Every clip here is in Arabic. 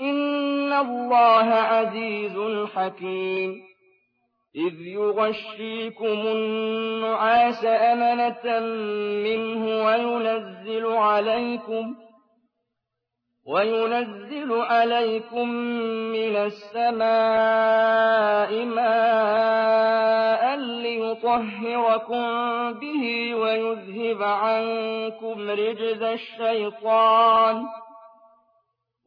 إِنَّ اللَّهَ عَزِيزٌ حَكِيمٌ إِذْ يُغَشِّيكُمُ النُّعَاسَ أَمَنَةً مِّنْهُ وَيُنَزِّلُ عَلَيْكُمْ وَيُنَزِّلُ عَلَيْكُم مِّنَ السَّمَاءِ مَاءً لِّيُطَهِّرَكُم بِهِ وَيُذْهِبَ عَنكُمْ رِجْزَ الشَّيْطَانِ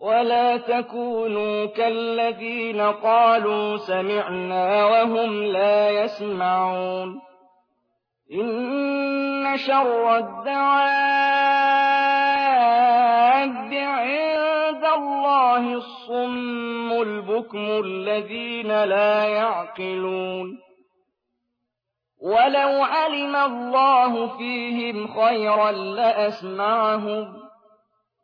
ولا تكونوا كالذين قالوا سمعنا وهم لا يسمعون إن شر الدواب عند الله الصم البكم الذين لا يعقلون ولو علم الله فيهم خيرا لأسمعهم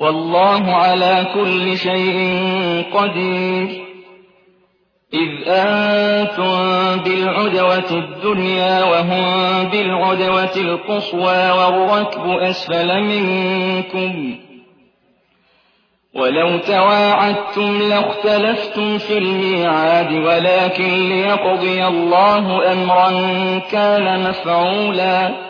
والله على كل شيء قدير. إذ أنتم بالعدوة الدنيا وهم بالعدوة القصوى والركب أسفل منكم. ولو تواعدتم لاختلفتم في الميعاد ولكن ليقضي الله أمرا كان مفعولا.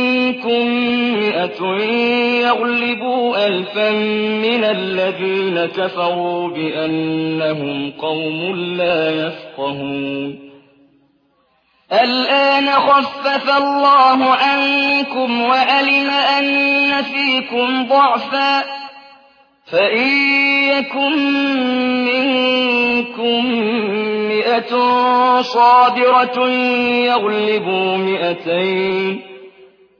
مئة يغلبوا ألفا من الذين كفروا بأنهم قوم لا يفقهون. الآن خفف الله عنكم وألم أن فيكم ضعفا. فإن يكن منكم مئة صابرة يغلبوا مئتين.